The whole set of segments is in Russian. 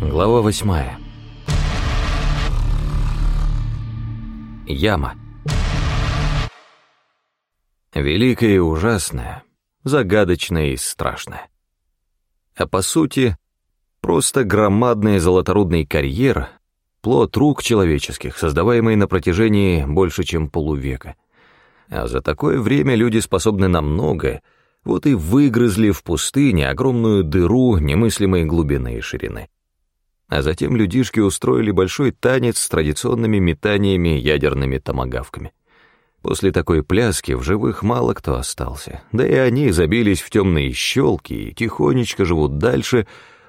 Глава восьмая. Яма. Великое и ужасное, загадочное и страшное. А по сути, просто громадный золоторудный карьер, плод рук человеческих, создаваемый на протяжении больше, чем полувека. А за такое время люди способны на многое, вот и выгрызли в пустыне огромную дыру немыслимой глубины и ширины. А затем людишки устроили большой танец с традиционными метаниями ядерными томагавками. После такой пляски в живых мало кто остался, да и они забились в темные щелки и тихонечко живут дальше,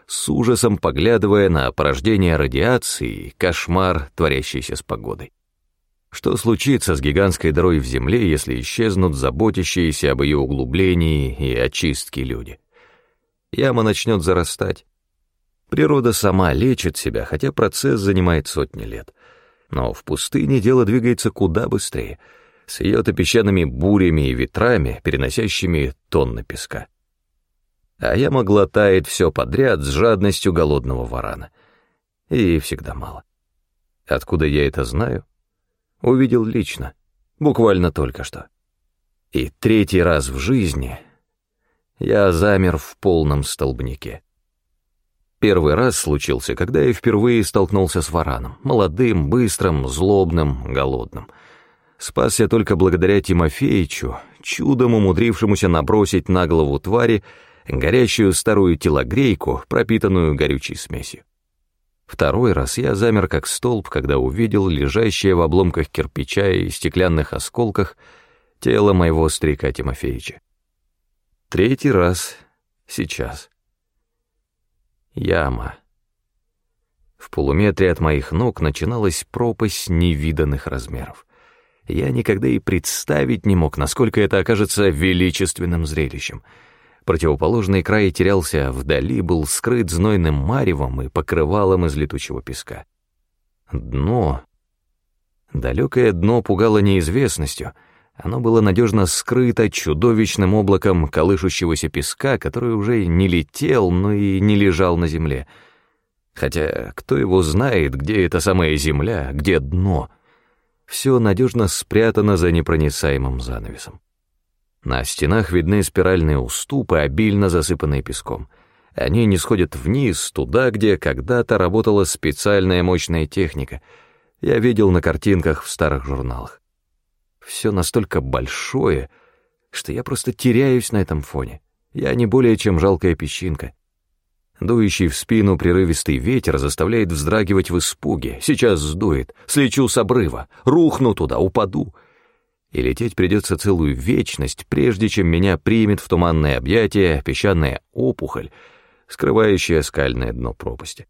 с ужасом поглядывая на порождение радиации и кошмар, творящийся с погодой. Что случится с гигантской дырой в земле, если исчезнут заботящиеся об ее углублении и очистке люди? Яма начнет зарастать. Природа сама лечит себя, хотя процесс занимает сотни лет. Но в пустыне дело двигается куда быстрее, с ее-то песчаными бурями и ветрами, переносящими тонны песка. А яма глотает все подряд с жадностью голодного варана. И всегда мало. Откуда я это знаю? Увидел лично, буквально только что. И третий раз в жизни я замер в полном столбнике. Первый раз случился, когда я впервые столкнулся с вараном, молодым, быстрым, злобным, голодным. Спасся только благодаря Тимофеичу, чудом умудрившемуся набросить на голову твари горящую старую телогрейку, пропитанную горючей смесью. Второй раз я замер как столб, когда увидел лежащее в обломках кирпича и стеклянных осколках тело моего старика Тимофеича. Третий раз сейчас. Яма. В полуметре от моих ног начиналась пропасть невиданных размеров. Я никогда и представить не мог, насколько это окажется величественным зрелищем — Противоположный край терялся вдали, был скрыт знойным маревом и покрывалом из летучего песка. Дно. Далекое дно пугало неизвестностью. Оно было надежно скрыто чудовищным облаком колышущегося песка, который уже не летел, но и не лежал на земле. Хотя кто его знает, где эта самая земля, где дно? Все надежно спрятано за непроницаемым занавесом. На стенах видны спиральные уступы, обильно засыпанные песком. Они не сходят вниз, туда, где когда-то работала специальная мощная техника. Я видел на картинках в старых журналах. Все настолько большое, что я просто теряюсь на этом фоне. Я не более чем жалкая песчинка. Дующий в спину прерывистый ветер заставляет вздрагивать в испуге. Сейчас сдует, слечу с обрыва, рухну туда, упаду — и лететь придется целую вечность, прежде чем меня примет в туманное объятие песчаная опухоль, скрывающая скальное дно пропасти.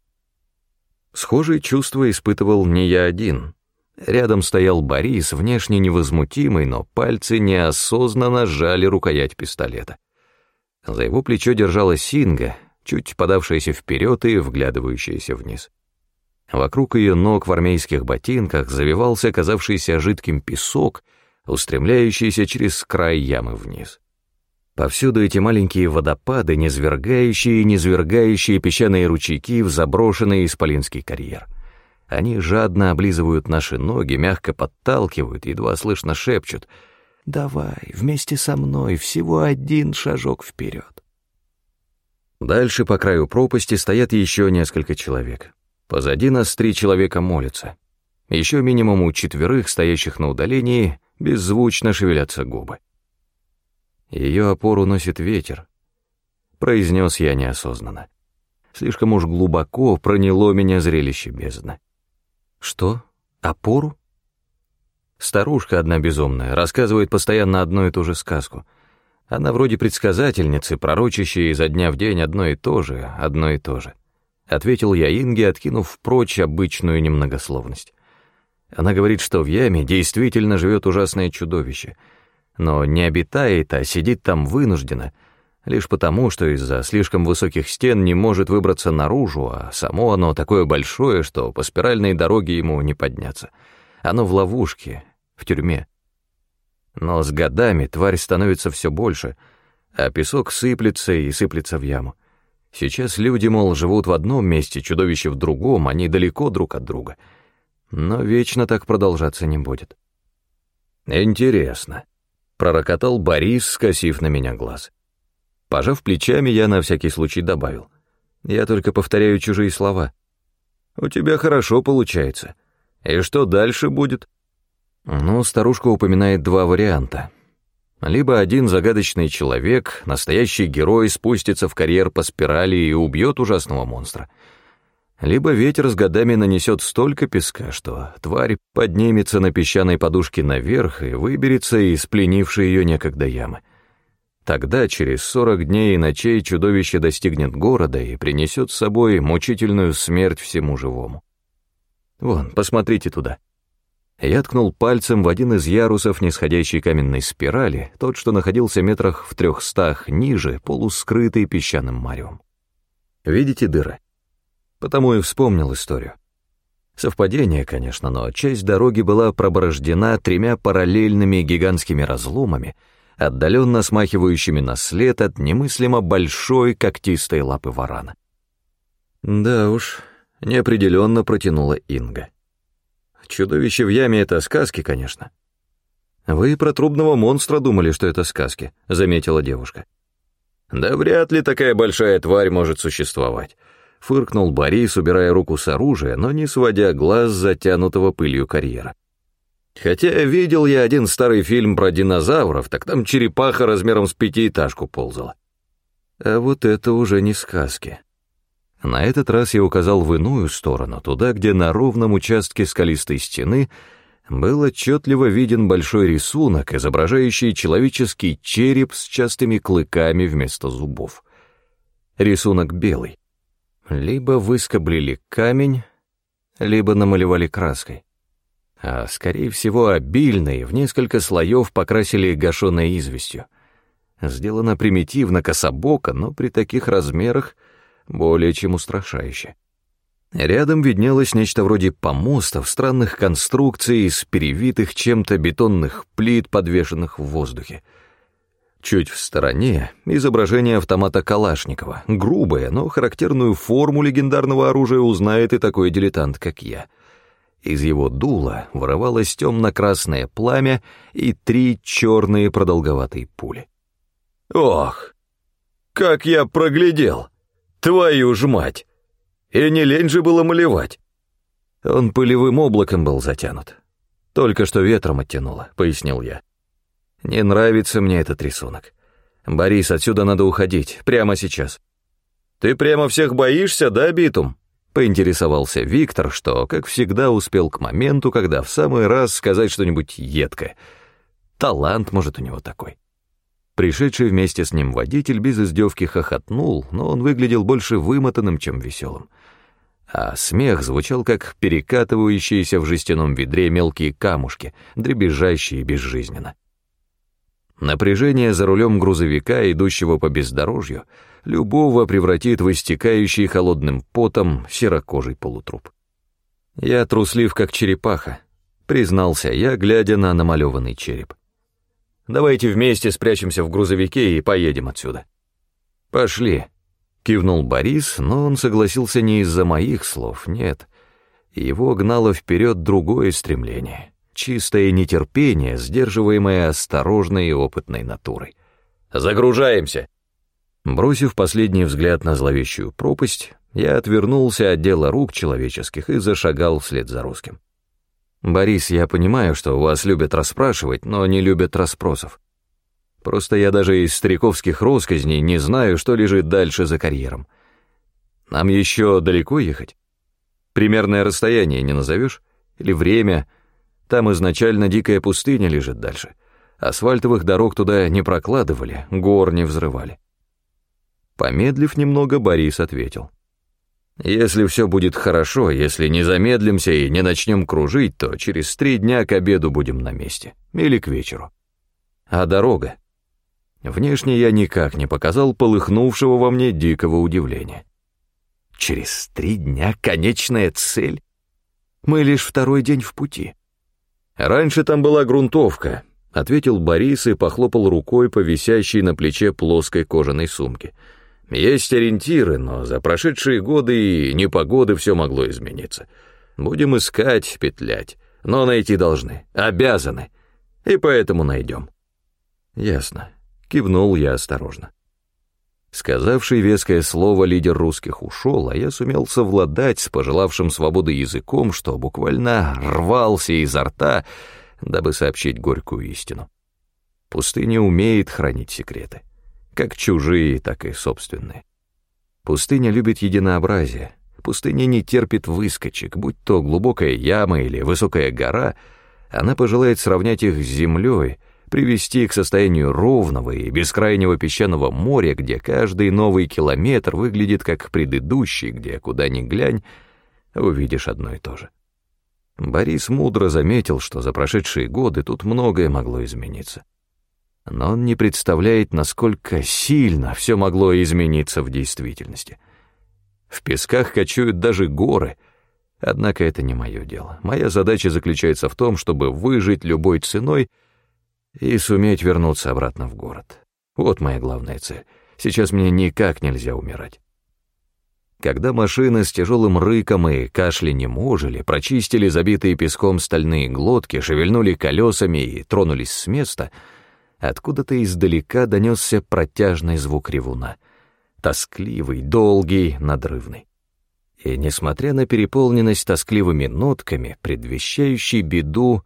Схожие чувства испытывал не я один. Рядом стоял Борис, внешне невозмутимый, но пальцы неосознанно сжали рукоять пистолета. За его плечо держалась Синга, чуть подавшаяся вперед и вглядывающаяся вниз. Вокруг ее ног в армейских ботинках завивался казавшийся жидким песок — устремляющиеся через край ямы вниз. Повсюду эти маленькие водопады, низвергающие и низвергающие песчаные ручейки в заброшенный исполинский карьер. Они жадно облизывают наши ноги, мягко подталкивают, едва слышно шепчут «Давай, вместе со мной, всего один шажок вперед». Дальше по краю пропасти стоят еще несколько человек. Позади нас три человека молятся. Еще минимум у четверых, стоящих на удалении, беззвучно шевелятся губы. Ее опору носит ветер, произнес я неосознанно. Слишком уж глубоко проняло меня зрелище бездны. Что? Опору? Старушка одна безумная, рассказывает постоянно одну и ту же сказку. Она вроде предсказательницы, пророчащей изо дня в день одно и то же, одно и то же. Ответил я Инге, откинув прочь обычную немногословность. Она говорит, что в яме действительно живет ужасное чудовище, но не обитает, а сидит там вынужденно, лишь потому, что из-за слишком высоких стен не может выбраться наружу, а само оно такое большое, что по спиральной дороге ему не подняться. Оно в ловушке, в тюрьме. Но с годами тварь становится все больше, а песок сыплется и сыплется в яму. Сейчас люди, мол, живут в одном месте, чудовище в другом, они далеко друг от друга. Но вечно так продолжаться не будет. «Интересно», — пророкотал Борис, скосив на меня глаз. Пожав плечами, я на всякий случай добавил. «Я только повторяю чужие слова». «У тебя хорошо получается. И что дальше будет?» Ну, старушка упоминает два варианта. Либо один загадочный человек, настоящий герой, спустится в карьер по спирали и убьет ужасного монстра. Либо ветер с годами нанесет столько песка, что тварь поднимется на песчаной подушке наверх и выберется из пленившей ее некогда ямы. Тогда, через сорок дней и ночей, чудовище достигнет города и принесет с собой мучительную смерть всему живому. Вон, посмотрите туда. Я ткнул пальцем в один из ярусов нисходящей каменной спирали, тот, что находился метрах в трехстах ниже, полускрытый песчаным маревом. Видите дыры? Потому и вспомнил историю. Совпадение, конечно, но часть дороги была проборождена тремя параллельными гигантскими разломами, отдаленно смахивающими на след от немыслимо большой когтистой лапы варана. Да уж, неопределенно протянула Инга. Чудовище в яме — это сказки, конечно. Вы про трубного монстра думали, что это сказки, — заметила девушка. Да вряд ли такая большая тварь может существовать, — фыркнул Борис, убирая руку с оружия, но не сводя глаз затянутого пылью карьера. Хотя видел я один старый фильм про динозавров, так там черепаха размером с пятиэтажку ползала. А вот это уже не сказки. На этот раз я указал в иную сторону, туда, где на ровном участке скалистой стены был отчетливо виден большой рисунок, изображающий человеческий череп с частыми клыками вместо зубов. Рисунок белый. Либо выскоблили камень, либо намалевали краской. А, скорее всего, обильные, в несколько слоев покрасили гашеной известью. Сделано примитивно, кособоко, но при таких размерах — более чем устрашающе. Рядом виднелось нечто вроде помостов, странных конструкций из перевитых чем-то бетонных плит, подвешенных в воздухе. Чуть в стороне изображение автомата Калашникова, грубое, но характерную форму легендарного оружия узнает и такой дилетант, как я. Из его дула вырывалось темно-красное пламя и три черные продолговатые пули. «Ох, как я проглядел!» Твою ж мать! И не лень же было малевать. Он пылевым облаком был затянут. Только что ветром оттянуло, пояснил я. Не нравится мне этот рисунок. Борис, отсюда надо уходить, прямо сейчас. Ты прямо всех боишься, да, Битум? Поинтересовался Виктор, что, как всегда, успел к моменту, когда в самый раз сказать что-нибудь едкое. Талант, может, у него такой. Пришедший вместе с ним водитель без издевки хохотнул, но он выглядел больше вымотанным, чем веселым. А смех звучал, как перекатывающиеся в жестяном ведре мелкие камушки, дребезжащие безжизненно. Напряжение за рулем грузовика, идущего по бездорожью, любого превратит в истекающий холодным потом серокожий полутруп. Я труслив, как черепаха, признался я, глядя на намалеванный череп. Давайте вместе спрячемся в грузовике и поедем отсюда». «Пошли», — кивнул Борис, но он согласился не из-за моих слов, нет. Его гнало вперед другое стремление, чистое нетерпение, сдерживаемое осторожной и опытной натурой. «Загружаемся!» Бросив последний взгляд на зловещую пропасть, я отвернулся от дела рук человеческих и зашагал вслед за русским. «Борис, я понимаю, что вас любят расспрашивать, но не любят расспросов. Просто я даже из стариковских росказней не знаю, что лежит дальше за карьером. Нам еще далеко ехать? Примерное расстояние не назовешь? Или время? Там изначально дикая пустыня лежит дальше. Асфальтовых дорог туда не прокладывали, гор не взрывали». Помедлив немного, Борис ответил. Если все будет хорошо, если не замедлимся и не начнем кружить, то через три дня к обеду будем на месте. Или к вечеру. А дорога? Внешне я никак не показал полыхнувшего во мне дикого удивления. Через три дня конечная цель? Мы лишь второй день в пути. Раньше там была грунтовка, ответил Борис и похлопал рукой по висящей на плече плоской кожаной сумке — Есть ориентиры, но за прошедшие годы и непогоды все могло измениться. Будем искать, петлять, но найти должны, обязаны, и поэтому найдем. Ясно. Кивнул я осторожно. Сказавший веское слово лидер русских ушел, а я сумел совладать с пожелавшим свободы языком, что буквально рвался изо рта, дабы сообщить горькую истину. Пустыня умеет хранить секреты, как чужие, так и собственные. Пустыня любит единообразие, пустыня не терпит выскочек, будь то глубокая яма или высокая гора, она пожелает сравнять их с землей — привести к состоянию ровного и бескрайнего песчаного моря, где каждый новый километр выглядит как предыдущий, где, куда ни глянь, увидишь одно и то же. Борис мудро заметил, что за прошедшие годы тут многое могло измениться. Но он не представляет, насколько сильно все могло измениться в действительности. В песках кочуют даже горы, однако это не мое дело. Моя задача заключается в том, чтобы выжить любой ценой — и суметь вернуться обратно в город. Вот моя главная цель. Сейчас мне никак нельзя умирать. Когда машины с тяжелым рыком и кашлянем ожили, прочистили забитые песком стальные глотки, шевельнули колесами и тронулись с места, откуда-то издалека донесся протяжный звук ревуна. Тоскливый, долгий, надрывный. И, несмотря на переполненность тоскливыми нотками, предвещающий беду,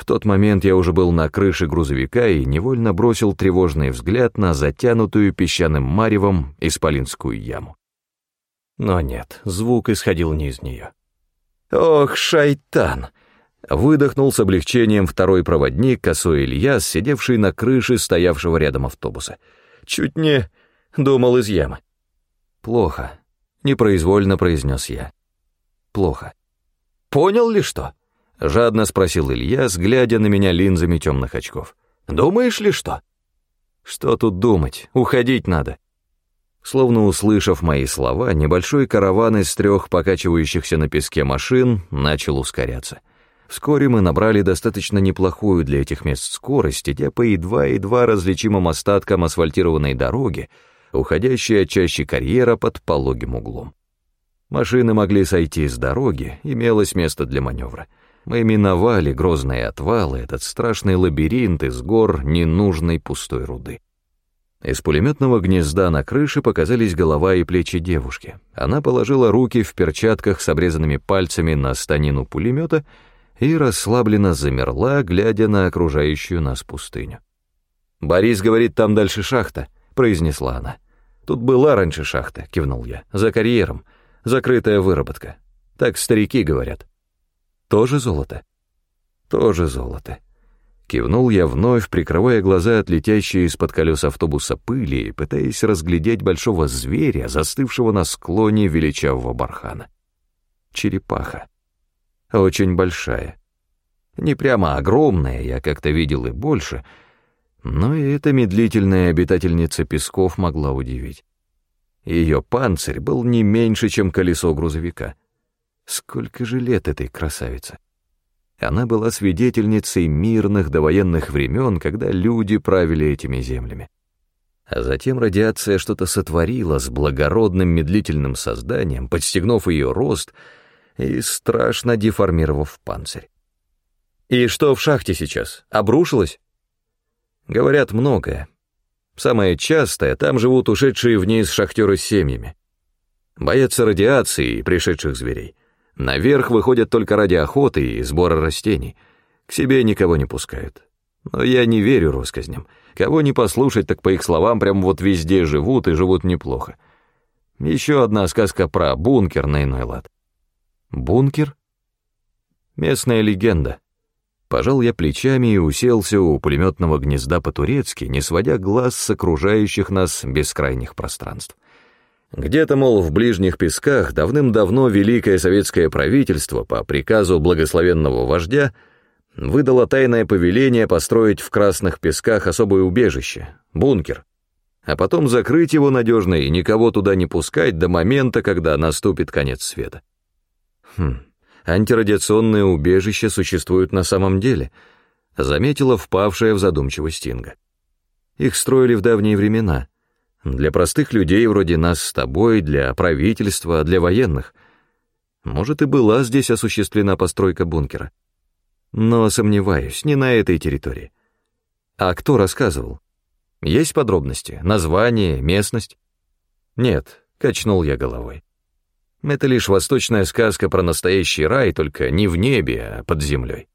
в тот момент я уже был на крыше грузовика и невольно бросил тревожный взгляд на затянутую песчаным маревом исполинскую яму. Но нет, звук исходил не из нее. «Ох, шайтан!» — выдохнул с облегчением второй проводник, косой Ильяс, сидевший на крыше стоявшего рядом автобуса. «Чуть не думал из ямы». «Плохо», — непроизвольно произнес я. «Плохо». «Понял ли что?» — жадно спросил Илья, глядя на меня линзами темных очков. «Думаешь ли что?» «Что тут думать? Уходить надо». Словно услышав мои слова, небольшой караван из трех покачивающихся на песке машин начал ускоряться. Вскоре мы набрали достаточно неплохую для этих мест скорость, идя по едва-едва различимым остаткам асфальтированной дороги, уходящей от чаще карьера под пологим углом. Машины могли сойти с дороги, имелось место для маневра — мы миновали грозные отвалы, этот страшный лабиринт из гор ненужной пустой руды. Из пулеметного гнезда на крыше показались голова и плечи девушки. Она положила руки в перчатках с обрезанными пальцами на станину пулемета и расслабленно замерла, глядя на окружающую нас пустыню. «Борис говорит, там дальше шахта», — произнесла она. «Тут была раньше шахта», — кивнул я, — «за карьером. Закрытая выработка. Так старики говорят». Тоже золото? Тоже золото. Кивнул я вновь, прикрывая глаза от летящей из-под колес автобуса пыли, пытаясь разглядеть большого зверя, застывшего на склоне величавого бархана. Черепаха. Очень большая. Не прямо огромная, я как-то видел и больше, но и эта медлительная обитательница песков могла удивить. Ее панцирь был не меньше, чем колесо грузовика. Сколько же лет этой красавице? Она была свидетельницей мирных довоенных времен, когда люди правили этими землями. А затем радиация что-то сотворила с благородным медлительным созданием, подстегнув ее рост и страшно деформировав панцирь. «И что в шахте сейчас? Обрушилось?» Говорят многое. Самое частое, там живут ушедшие вниз шахтеры с семьями. Боятся радиации и пришедших зверей. Наверх выходят только ради охоты и сбора растений. К себе никого не пускают. Но я не верю россказням. Кого не послушать, так по их словам прям вот везде живут и живут неплохо. Еще одна сказка про бункер на иной лад. Бункер? Местная легенда. Пожал я плечами и уселся у пулеметного гнезда по-турецки, не сводя глаз с окружающих нас бескрайних пространств. Где-то, мол, в ближних песках давным-давно великое советское правительство по приказу благословенного вождя выдало тайное повеление построить в красных песках особое убежище, бункер, а потом закрыть его надежно и никого туда не пускать до момента, когда наступит конец света. Хм, антирадиационные убежища существуют на самом деле, заметила впавшая в задумчивость Инга. Их строили в давние времена — Для простых людей вроде нас с тобой, для правительства, для военных. Может, и была здесь осуществлена постройка бункера. Но сомневаюсь, не на этой территории. А кто рассказывал? Есть подробности? Название, местность? Нет, качнул я головой. Это лишь восточная сказка про настоящий рай, только не в небе, а под землей.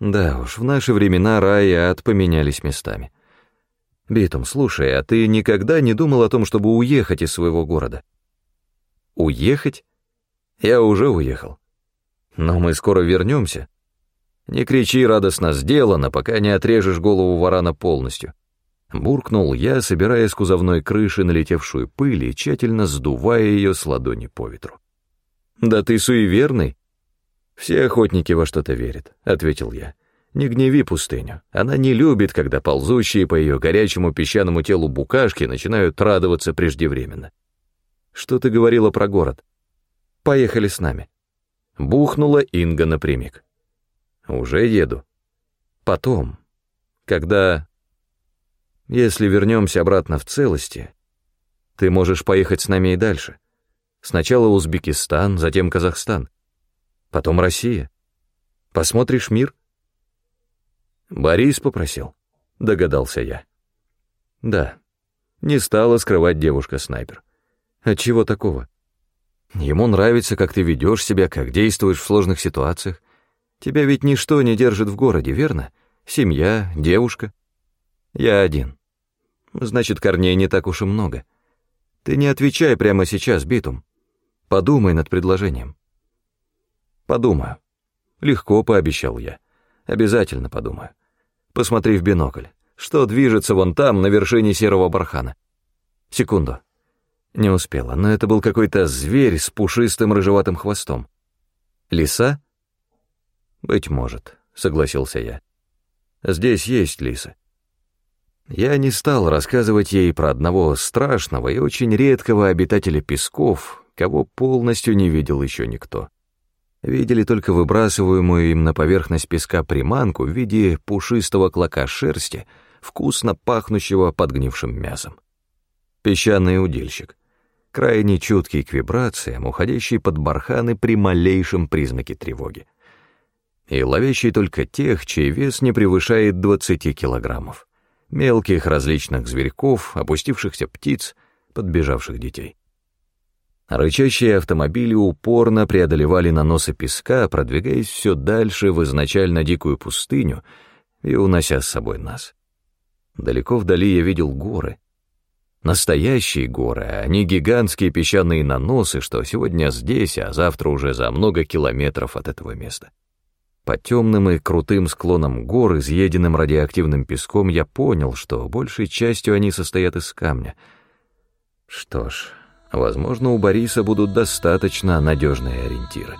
Да уж, в наши времена рай и ад поменялись местами. Битум, слушай, а ты никогда не думал о том, чтобы уехать из своего города? Уехать? Я уже уехал. Но мы скоро вернемся. Не кричи радостно сделано, пока не отрежешь голову варана полностью. Буркнул я, собирая с кузовной крыши налетевшую пыль и тщательно сдувая ее с ладони по ветру. «Да ты суеверный?» «Все охотники во что-то верят», — ответил я. «Не гневи пустыню. Она не любит, когда ползущие по ее горячему песчаному телу букашки начинают радоваться преждевременно». «Что ты говорила про город?» «Поехали с нами». Бухнула Инга напрямик. «Уже еду». «Потом, когда если вернемся обратно в целости, ты можешь поехать с нами и дальше. Сначала Узбекистан, затем Казахстан, потом Россия. Посмотришь мир? Борис попросил, догадался я. Да, не стала скрывать девушка-снайпер. Отчего такого? Ему нравится, как ты ведешь себя, как действуешь в сложных ситуациях. Тебя ведь ничто не держит в городе, верно? Семья, девушка. Я один. Значит, корней не так уж и много. Ты не отвечай прямо сейчас, Битум. Подумай над предложением. Подумаю. Легко пообещал я. Обязательно подумаю. Посмотри в бинокль. Что движется вон там, на вершине серого бархана? Секунду. Не успела, но это был какой-то зверь с пушистым рыжеватым хвостом. Лиса? Быть может, согласился я. Здесь есть лисы. Я не стал рассказывать ей про одного страшного и очень редкого обитателя песков, кого полностью не видел еще никто. Видели только выбрасываемую им на поверхность песка приманку в виде пушистого клока шерсти, вкусно пахнущего подгнившим мясом. Песчаный удильщик, крайне чуткий к вибрациям, уходящий под барханы при малейшем признаке тревоги. И ловящий только тех, чей вес не превышает 20 килограммов мелких различных зверьков, опустившихся птиц, подбежавших детей. Рычащие автомобили упорно преодолевали наносы песка, продвигаясь все дальше в изначально дикую пустыню и унося с собой нас. Далеко вдали я видел горы. Настоящие горы, а не гигантские песчаные наносы, что сегодня здесь, а завтра уже за много километров от этого места. По темным и крутым склонам гор, изъеденным радиоактивным песком, я понял, что большей частью они состоят из камня. Что ж, возможно, у Бориса будут достаточно надежные ориентиры.